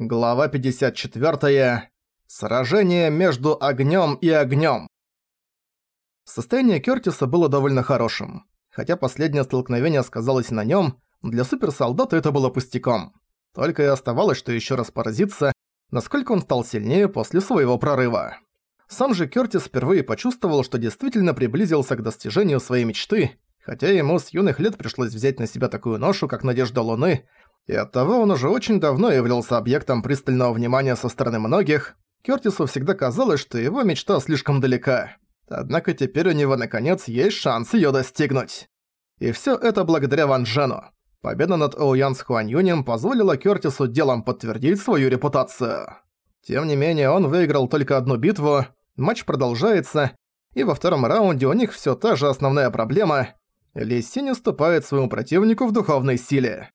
Глава 54. Сражение между огнем и огнем. Состояние Кёртиса было довольно хорошим. Хотя последнее столкновение сказалось на нем, для суперсолдата это было пустяком. Только и оставалось, что еще раз поразиться, насколько он стал сильнее после своего прорыва. Сам же Кёртис впервые почувствовал, что действительно приблизился к достижению своей мечты, хотя ему с юных лет пришлось взять на себя такую ношу, как Надежда Луны, и оттого он уже очень давно являлся объектом пристального внимания со стороны многих. Кёртису всегда казалось, что его мечта слишком далека. Однако теперь у него наконец есть шанс её достигнуть. И всё это благодаря Ван Джену. Победа над Оуян с Хуань Юнем позволила Кёртису делом подтвердить свою репутацию. Тем не менее, он выиграл только одну битву, матч продолжается, и во втором раунде у них всё та же основная проблема – Ли Синь уступает своему противнику в духовной силе.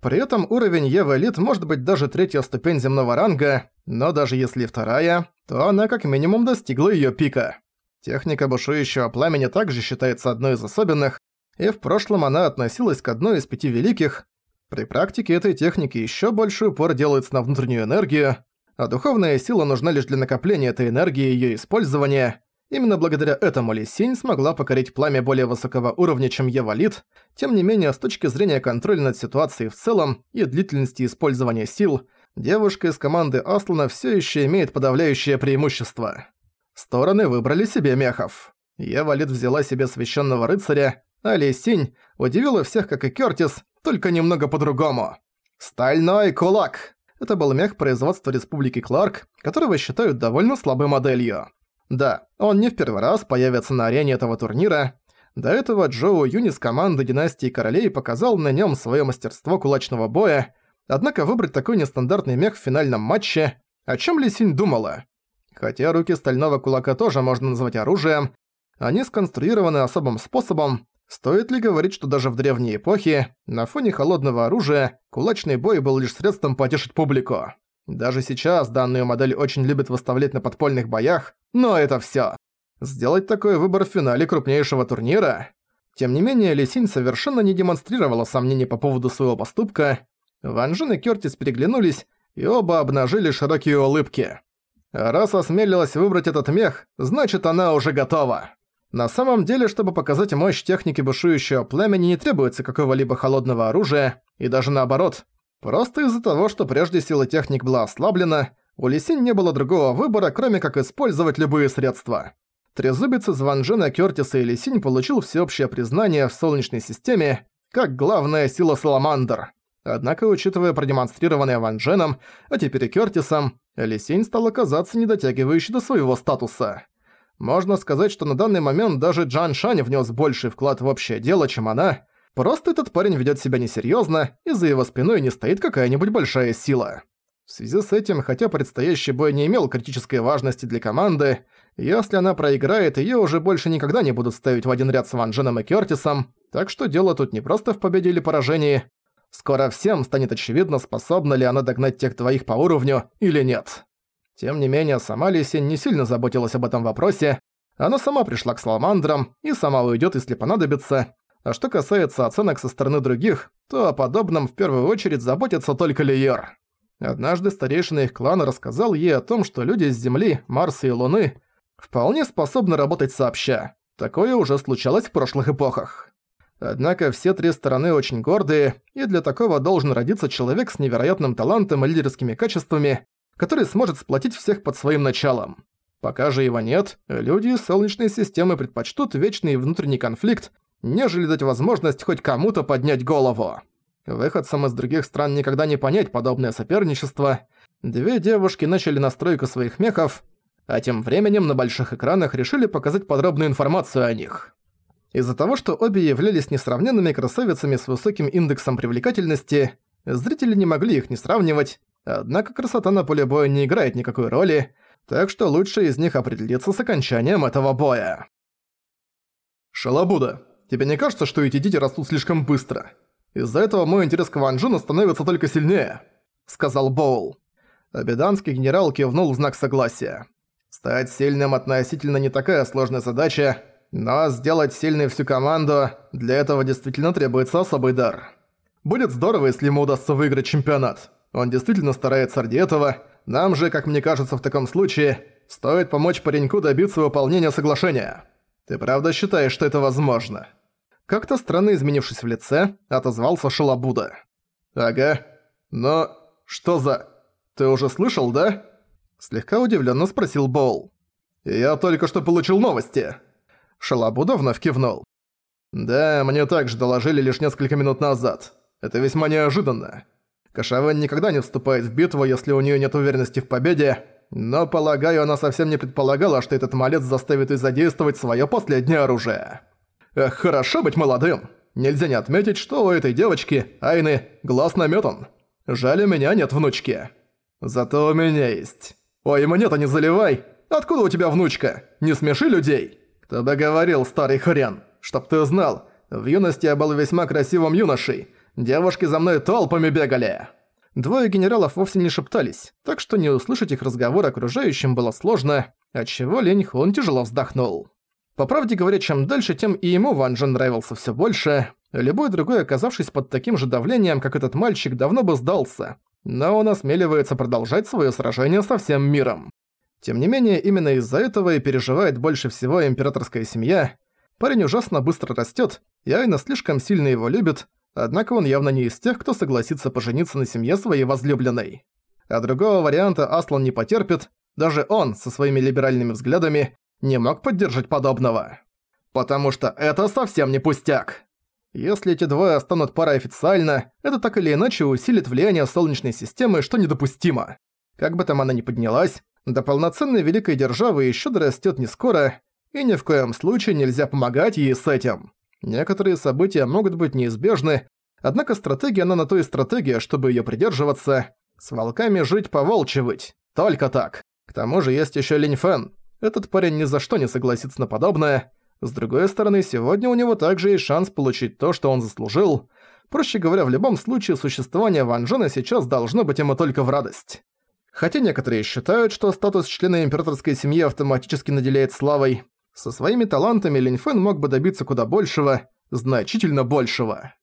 При этом уровень Евы Элит может быть даже третья ступень земного ранга, но даже если вторая, то она как минимум достигла её пика. Техника бушующего пламени также считается одной из особенных, и в прошлом она относилась к одной из пяти великих. При практике этой техники ещё больше упор делается на внутреннюю энергию, а духовная сила нужна лишь для накопления этой энергии и её использования. Именно благодаря этому Ли смогла покорить пламя более высокого уровня, чем Евалит. Тем не менее, с точки зрения контроля над ситуацией в целом и длительности использования сил, девушка из команды Аслана все еще имеет подавляющее преимущество. Стороны выбрали себе мехов. Евалит взяла себе священного рыцаря, а Ли удивила всех, как и Кёртис, только немного по-другому. «Стальной кулак!» Это был мех производства Республики Кларк, которого считают довольно слабой моделью. Да, он не в первый раз появится на арене этого турнира. До этого Джоу Юни с команды Династии Королей показал на нем свое мастерство кулачного боя, однако выбрать такой нестандартный мех в финальном матче, о чем Ли Синь думала? Хотя руки стального кулака тоже можно назвать оружием, они сконструированы особым способом, стоит ли говорить, что даже в древней эпохе, на фоне холодного оружия, кулачный бой был лишь средством потешить публику. Даже сейчас данную модель очень любят выставлять на подпольных боях, но это всё. Сделать такой выбор в финале крупнейшего турнира? Тем не менее, Лисинь совершенно не демонстрировала сомнений по поводу своего поступка. Ван Джен и Кёртис переглянулись, и оба обнажили широкие улыбки. Раз осмелилась выбрать этот мех, значит она уже готова. На самом деле, чтобы показать мощь техники бушующего племени, не требуется какого-либо холодного оружия, и даже наоборот, Просто из-за того, что прежде сила техник была ослаблена, у Лисинь не было другого выбора, кроме как использовать любые средства. Трезубец из Ван Джена, Кёртиса и Лисинь получил всеобщее признание в Солнечной системе как главная сила Саламандр. Однако, учитывая продемонстрированное Ван Дженом, а теперь и Кёртисом, Лисинь стала казаться недотягивающей до своего статуса. Можно сказать, что на данный момент даже Джан Шань внес больший вклад в общее дело, чем она, Просто этот парень ведет себя несерьезно, и за его спиной не стоит какая-нибудь большая сила. В связи с этим, хотя предстоящий бой не имел критической важности для команды, если она проиграет, ее уже больше никогда не будут ставить в один ряд с Ван Дженом и Кёртисом, так что дело тут не просто в победе или поражении. Скоро всем станет очевидно, способна ли она догнать тех двоих по уровню или нет. Тем не менее, сама Лисень не сильно заботилась об этом вопросе, она сама пришла к Саламандрам и сама уйдет, если понадобится, а что касается оценок со стороны других, то о подобном в первую очередь заботится только Лиер. Однажды старейшина их клана рассказал ей о том, что люди с Земли, Марса и Луны вполне способны работать сообща. Такое уже случалось в прошлых эпохах. Однако все три стороны очень гордые, и для такого должен родиться человек с невероятным талантом и лидерскими качествами, который сможет сплотить всех под своим началом. Пока же его нет, люди из Солнечной системы предпочтут вечный внутренний конфликт, нежели дать возможность хоть кому-то поднять голову. Выходцам из других стран никогда не понять подобное соперничество. Две девушки начали настройку своих мехов, а тем временем на больших экранах решили показать подробную информацию о них. Из-за того, что обе являлись несравненными красавицами с высоким индексом привлекательности, зрители не могли их не сравнивать, однако красота на поле боя не играет никакой роли, так что лучше из них определиться с окончанием этого боя. Шалабуда, Тебе не кажется, что эти дети растут слишком быстро? Из-за этого мой интерес к Ван Джину становится только сильнее», — сказал Боул. Абиданский генерал кивнул в знак согласия. «Стать сильным относительно не такая сложная задача, но сделать сильной всю команду, для этого действительно требуется особый дар. Будет здорово, если ему удастся выиграть чемпионат. Он действительно старается ради этого. Нам же, как мне кажется, в таком случае, стоит помочь пареньку добиться выполнения соглашения. Ты правда считаешь, что это возможно?» Как-то странно изменившись в лице, отозвался Шалабуда. «Ага. Но что за... Ты уже слышал, да?» Слегка удивленно спросил Боул. «Я только что получил новости». Шалабуда вновь кивнул. «Да, мне также доложили лишь несколько минут назад. Это весьма неожиданно. Кашавен никогда не вступает в битву, если у нее нет уверенности в победе, но, полагаю, она совсем не предполагала, что этот малец заставит ее задействовать свое последнее оружие. Хорошо быть молодым. Нельзя не отметить, что у этой девочки, Айны, глаз наметан. Жаль, у меня нет внучки. Зато у меня есть. Ой, монета не заливай. Откуда у тебя внучка? Не смеши людей. Кто бы говорил, старый хрен. Чтоб ты знал, в юности я был весьма красивым юношей. Девушки за мной толпами бегали. Двое генералов вовсе не шептались, так что не услышать их разговор окружающим было сложно, отчего Лень Хун тяжело вздохнул. По правде говоря, чем дальше, тем и ему Ван Джен нравился все больше. Любой другой, оказавшись под таким же давлением, как этот мальчик, давно бы сдался. Но он осмеливается продолжать свое сражение со всем миром. Тем не менее, именно из-за этого и переживает больше всего императорская семья. Парень ужасно быстро растет, и Айна слишком сильно его любит, Однако он явно не из тех, кто согласится пожениться на семье своей возлюбленной. А другого варианта Аслан не потерпит, даже он, со своими либеральными взглядами, не мог поддержать подобного. Потому что это совсем не пустяк. Если эти двое станут парой официально, это так или иначе усилит влияние Солнечной системы, что недопустимо. Как бы там она ни поднялась, до полноценной великой державы еще дорастет не скоро, и ни в коем случае нельзя помогать ей с этим. Некоторые события могут быть неизбежны, однако стратегия она на то и стратегия, чтобы её придерживаться. С волками жить поволчивать. Только так. К тому же есть ещё Линь Фэн. Этот парень ни за что не согласится на подобное. С другой стороны, сегодня у него также есть шанс получить то, что он заслужил. Проще говоря, в любом случае существование Ван Джена сейчас должно быть ему только в радость. Хотя некоторые считают, что статус члена императорской семьи автоматически наделяет славой, со своими талантами Линь Фэн мог бы добиться куда большего, значительно большего.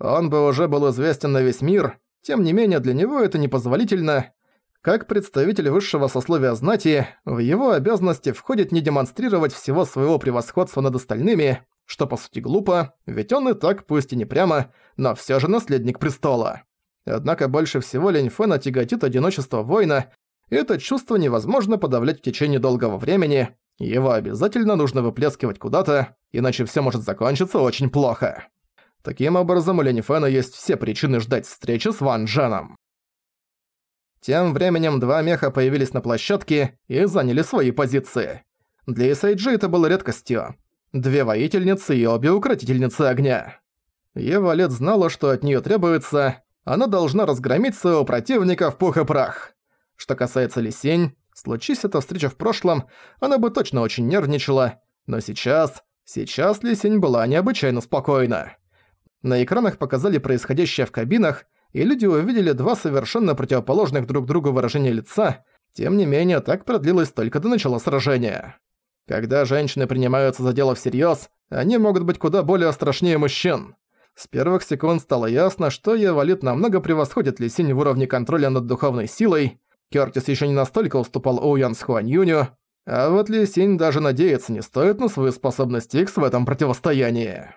Он бы уже был известен на весь мир, тем не менее для него это непозволительно. Как представитель высшего сословия знати, в его обязанности входит не демонстрировать всего своего превосходства над остальными, что по сути глупо, ведь он и так, пусть и не прямо, но всё же наследник престола. Однако больше всего Линь Фэна тяготит одиночество воина, и это чувство невозможно подавлять в течение долгого времени, его обязательно нужно выплескивать куда-то, иначе все может закончиться очень плохо. Таким образом, у Ленифена есть все причины ждать встречи с Ван Дженом. Тем временем два меха появились на площадке и заняли свои позиции. Для Исайджи это было редкостью. Две воительницы и обе укротительницы огня. Ева Лет знала, что от нее требуется, она должна разгромить своего противника в пух и прах. Что касается Лисень, Случись эта встреча в прошлом, она бы точно очень нервничала, но сейчас... Сейчас Лисень была необычайно спокойна. На экранах показали происходящее в кабинах, и люди увидели два совершенно противоположных друг другу выражения лица, тем не менее так продлилось только до начала сражения. Когда женщины принимаются за дело всерьёз, они могут быть куда более страшнее мужчин. С первых секунд стало ясно, что Евалит намного превосходит Лисинь в уровне контроля над духовной силой, Кёртис ещё не настолько уступал Оуян с Хуань Юню, а вот Ли Синь даже надеяться не стоит на свою способность Икс в этом противостоянии.